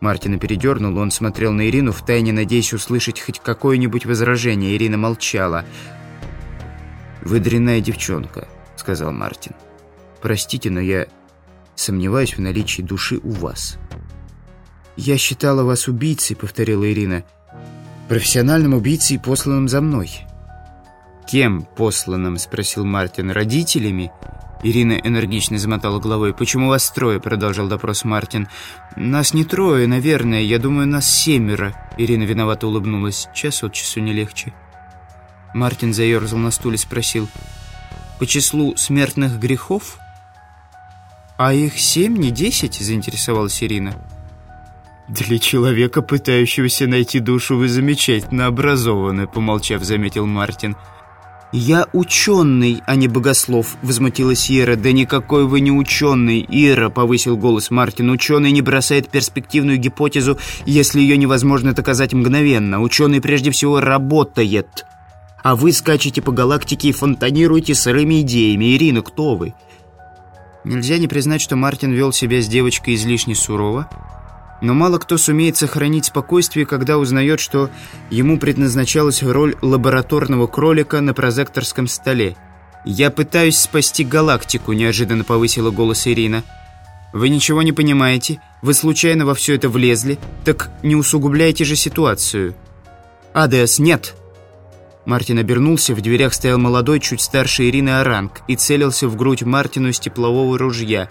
Мартина передернул, он смотрел на Ирину, втайне надеясь услышать хоть какое-нибудь возражение. Ирина молчала. «Вы дрянная девчонка», — сказал Мартин. «Простите, но я сомневаюсь в наличии души у вас». «Я считала вас убийцей», — повторила Ирина. «Профессиональным убийцей, посланным за мной». «Кем посланным?» — спросил Мартин. «Родителями?» Ирина энергично замотала головой. «Почему вас трое?» — продолжал допрос Мартин. «Нас не трое, наверное. Я думаю, нас семеро». Ирина виновато улыбнулась. «Час от часу не легче». Мартин заерзал на стуле, спросил. «По числу смертных грехов?» «А их семь, не десять?» — заинтересовалась Ирина. «Для человека, пытающегося найти душу, вы замечательно образованы», — помолчав, заметил Мартин. «Мартин». «Я ученый, а не богослов», — возмутилась Ира. «Да никакой вы не ученый, Ира», — повысил голос Мартин. «Ученый не бросает перспективную гипотезу, если ее невозможно доказать мгновенно. Ученый прежде всего работает. А вы скачете по галактике и фонтанируете сырыми идеями. Ирина, кто вы?» Нельзя не признать, что Мартин вел себя с девочкой излишне сурово. Но мало кто сумеет сохранить спокойствие, когда узнает, что ему предназначалась роль лабораторного кролика на прозекторском столе. «Я пытаюсь спасти галактику», — неожиданно повысила голос Ирина. «Вы ничего не понимаете? Вы случайно во все это влезли? Так не усугубляйте же ситуацию». «Адеас, нет!» Мартин обернулся, в дверях стоял молодой, чуть старше Ирины Оранг и целился в грудь Мартину из теплового ружья.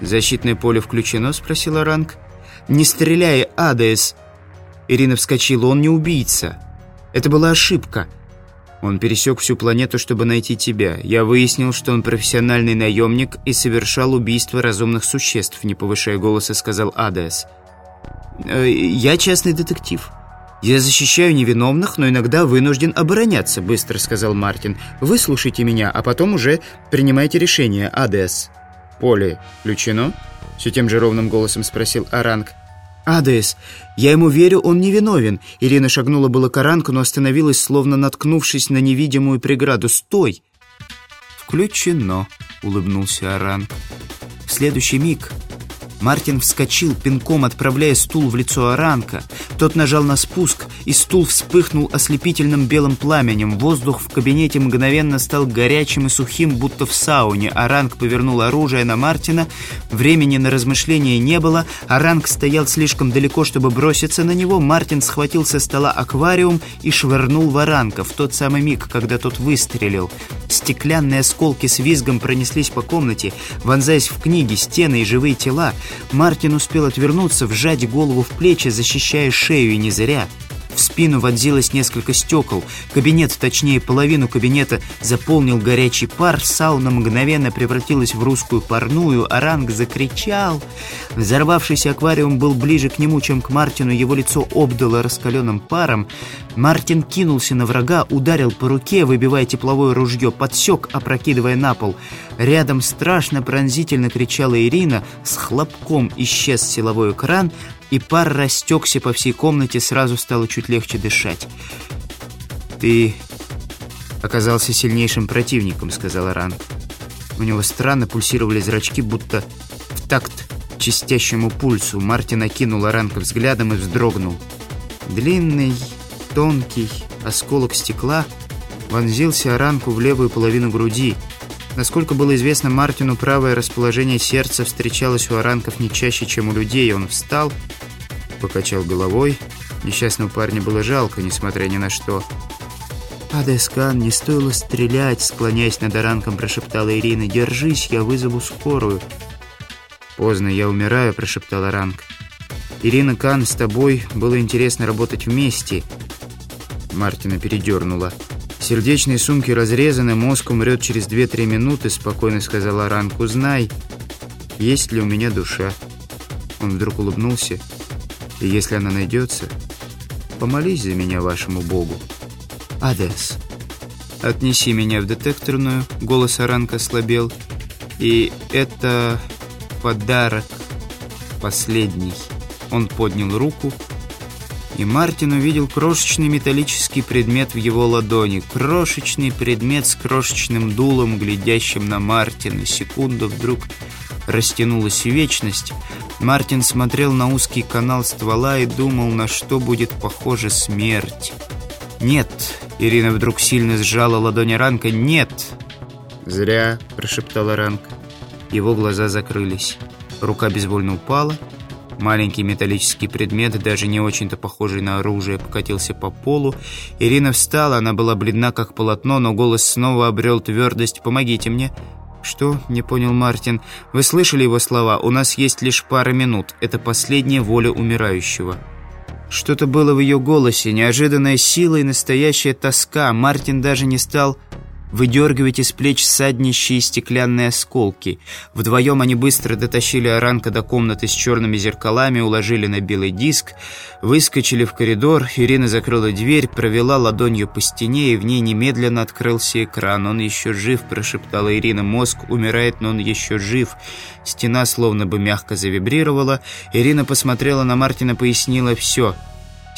«Защитное поле включено?» — спросил Оранг. «Не стреляй, Адес!» Ирина вскочила. «Он не убийца. Это была ошибка. Он пересек всю планету, чтобы найти тебя. Я выяснил, что он профессиональный наемник и совершал убийство разумных существ», не повышая голоса, сказал Адес. «Э, «Я частный детектив». «Я защищаю невиновных, но иногда вынужден обороняться», быстро сказал Мартин. «Выслушайте меня, а потом уже принимайте решение, Адес». «Поле включено?» Все тем же ровным голосом спросил Аранг. «Адес, я ему верю, он невиновен». Ирина шагнула было к Аранку, но остановилась, словно наткнувшись на невидимую преграду. «Стой!» «Включено», — улыбнулся Аранг. В следующий миг Мартин вскочил, пинком отправляя стул в лицо Аранка. Тот нажал на спуск, и стул вспыхнул ослепительным белым пламенем. Воздух в кабинете мгновенно стал горячим и сухим, будто в сауне. Аранг повернул оружие на Мартина. Времени на размышления не было. Аранг стоял слишком далеко, чтобы броситься на него. Мартин схватил со стола аквариум и швырнул в Аранка в тот самый миг, когда тот выстрелил. Стеклянные осколки с визгом пронеслись по комнате, вонзаясь в книги, стены и живые тела. Мартин успел отвернуться, вжать голову в плечи, защищая шею, и не зря. Спину вонзилось несколько стекол. Кабинет, точнее половину кабинета, заполнил горячий пар. Сауна мгновенно превратилась в русскую парную. Оранг закричал. Взорвавшийся аквариум был ближе к нему, чем к Мартину. Его лицо обдало раскаленным паром. Мартин кинулся на врага, ударил по руке, выбивая тепловое ружье, подсек, опрокидывая на пол. Рядом страшно пронзительно кричала Ирина. С хлопком исчез силовой экран и пар растекся по всей комнате, сразу стало чуть легче дышать. «Ты оказался сильнейшим противником», — сказал Аран. У него странно пульсировали зрачки, будто в такт чистящему пульсу. Мартин окинул Аранка взглядом и вздрогнул. Длинный, тонкий осколок стекла вонзился Аранку в левую половину груди. Насколько было известно Мартину, правое расположение сердца встречалось у Аранков не чаще, чем у людей. Он встал покачал головой. Несчастного парня было жалко, несмотря ни на что. «Адескан, не стоило стрелять!» Склоняясь над Аранком, прошептала Ирина. «Держись, я вызову скорую!» «Поздно, я умираю», прошептал Аранг. «Ирина Кан, с тобой было интересно работать вместе». Мартина передернула. «Сердечные сумки разрезаны, мозг умрет через 2-3 минуты», спокойно сказала Аранг. «Узнай, есть ли у меня душа». Он вдруг улыбнулся. И если она найдется, помолись за меня вашему Богу. Адес. Отнеси меня в детекторную. Голос Аранка слабел. И это подарок последний. Он поднял руку, и Мартин увидел крошечный металлический предмет в его ладони. Крошечный предмет с крошечным дулом, глядящим на Мартина. Секунда вдруг растянулась вечность, Мартин смотрел на узкий канал ствола и думал, на что будет похожа смерть. «Нет!» — Ирина вдруг сильно сжала ладони Ранка. «Нет!» «Зря!» — прошептала Ранка. Его глаза закрылись. Рука безвольно упала. Маленький металлический предмет, даже не очень-то похожий на оружие, покатился по полу. Ирина встала, она была бледна, как полотно, но голос снова обрел твердость. «Помогите мне!» «Что?» — не понял Мартин. «Вы слышали его слова? У нас есть лишь пара минут. Это последняя воля умирающего». Что-то было в ее голосе, неожиданная сила и настоящая тоска. Мартин даже не стал выдергивать из плеч саднищие стеклянные осколки. Вдвоем они быстро дотащили Аранка до комнаты с черными зеркалами, уложили на белый диск, выскочили в коридор, Ирина закрыла дверь, провела ладонью по стене, и в ней немедленно открылся экран. «Он еще жив», — прошептала Ирина. «Мозг умирает, но он еще жив». Стена словно бы мягко завибрировала. Ирина посмотрела на Мартина, пояснила «все».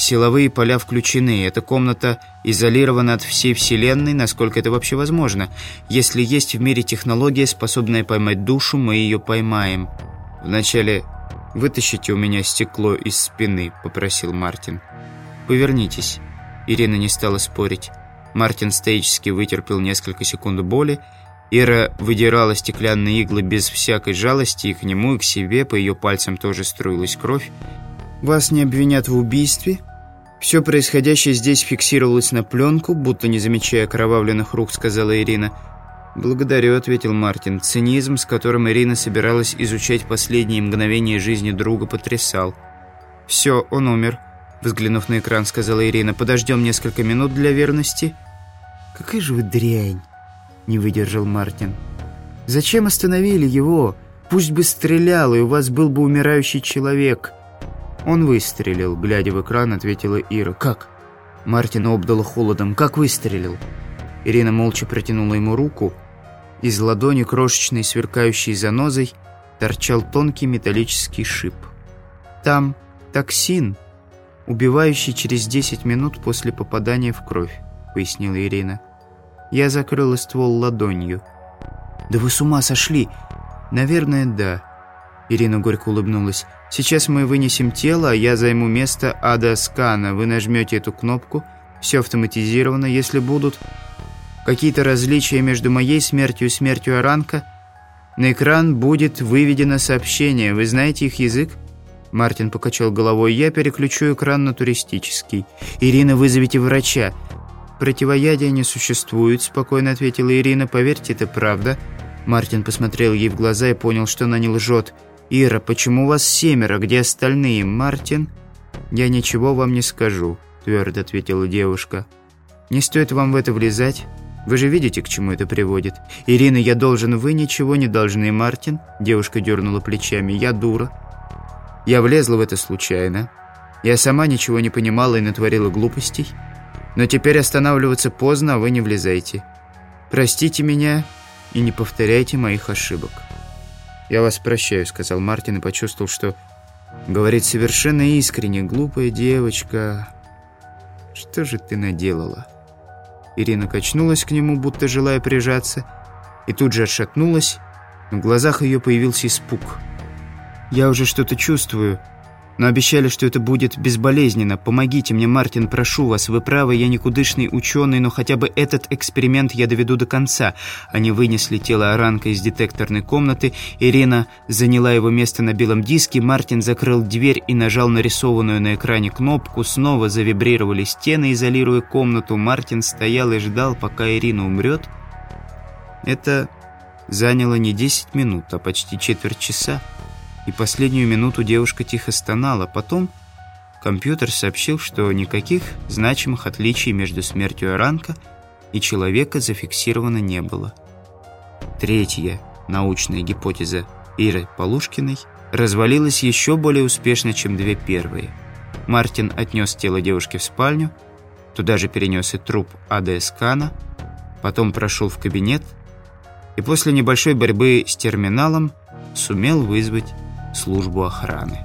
Силовые поля включены. Эта комната изолирована от всей Вселенной, насколько это вообще возможно. Если есть в мире технология, способная поймать душу, мы ее поймаем. Вначале вытащите у меня стекло из спины», — попросил Мартин. «Повернитесь». Ирина не стала спорить. Мартин стоически вытерпел несколько секунд боли. Ира выдирала стеклянные иглы без всякой жалости, и к нему, и к себе, по ее пальцам тоже струилась кровь. Вас не обвинят в убийстве. Все происходящее здесь фиксировалось на пленку, будто не замечая кровавленных рук, сказала Ирина. «Благодарю», — ответил Мартин. Цинизм, с которым Ирина собиралась изучать последние мгновения жизни друга, потрясал. «Все, он умер», — взглянув на экран, сказала Ирина. «Подождем несколько минут для верности». «Какая же вы дрянь!» — не выдержал Мартин. «Зачем остановили его? Пусть бы стрелял, и у вас был бы умирающий человек». «Он выстрелил», — глядя в экран, ответила Ира. «Как?» Мартин обдала холодом. «Как выстрелил?» Ирина молча протянула ему руку. Из ладони, крошечной сверкающей занозой, торчал тонкий металлический шип. «Там токсин, убивающий через 10 минут после попадания в кровь», — пояснила Ирина. Я закрыла ствол ладонью. «Да вы с ума сошли!» «Наверное, да». Ирина горько улыбнулась. Сейчас мы вынесем тело, а я займу место ада скана. Вы нажмете эту кнопку. Все автоматизировано. Если будут какие-то различия между моей смертью и смертью Аранка, на экран будет выведено сообщение. Вы знаете их язык? Мартин покачал головой. Я переключу экран на туристический. Ирина, вызовите врача. Противоядия не существует, спокойно ответила Ирина. Поверьте, это правда. Мартин посмотрел ей в глаза и понял, что она не лжет. «Ира, почему вас семеро? Где остальные? Мартин?» «Я ничего вам не скажу», — твердо ответила девушка. «Не стоит вам в это влезать. Вы же видите, к чему это приводит. Ирина, я должен, вы ничего не должны, Мартин». Девушка дернула плечами. «Я дура. Я влезла в это случайно. Я сама ничего не понимала и натворила глупостей. Но теперь останавливаться поздно, а вы не влезайте. Простите меня и не повторяйте моих ошибок». «Я вас прощаю», — сказал Мартин и почувствовал, что говорит совершенно искренне. «Глупая девочка, что же ты наделала?» Ирина качнулась к нему, будто желая прижаться, и тут же отшатнулась. В глазах ее появился испуг. «Я уже что-то чувствую», но обещали, что это будет безболезненно. Помогите мне, Мартин, прошу вас. Вы правы, я никудышный ученый, но хотя бы этот эксперимент я доведу до конца. Они вынесли тело Аранка из детекторной комнаты. Ирина заняла его место на белом диске. Мартин закрыл дверь и нажал нарисованную на экране кнопку. Снова завибрировали стены, изолируя комнату. Мартин стоял и ждал, пока Ирина умрет. Это заняло не 10 минут, а почти четверть часа и последнюю минуту девушка тихо стонала. Потом компьютер сообщил, что никаких значимых отличий между смертью Аранка и человека зафиксировано не было. Третья научная гипотеза Иры Полушкиной развалилась еще более успешно, чем две первые. Мартин отнес тело девушки в спальню, туда же перенес и труп АДС-кана, потом прошел в кабинет и после небольшой борьбы с терминалом сумел вызвать службу охраны.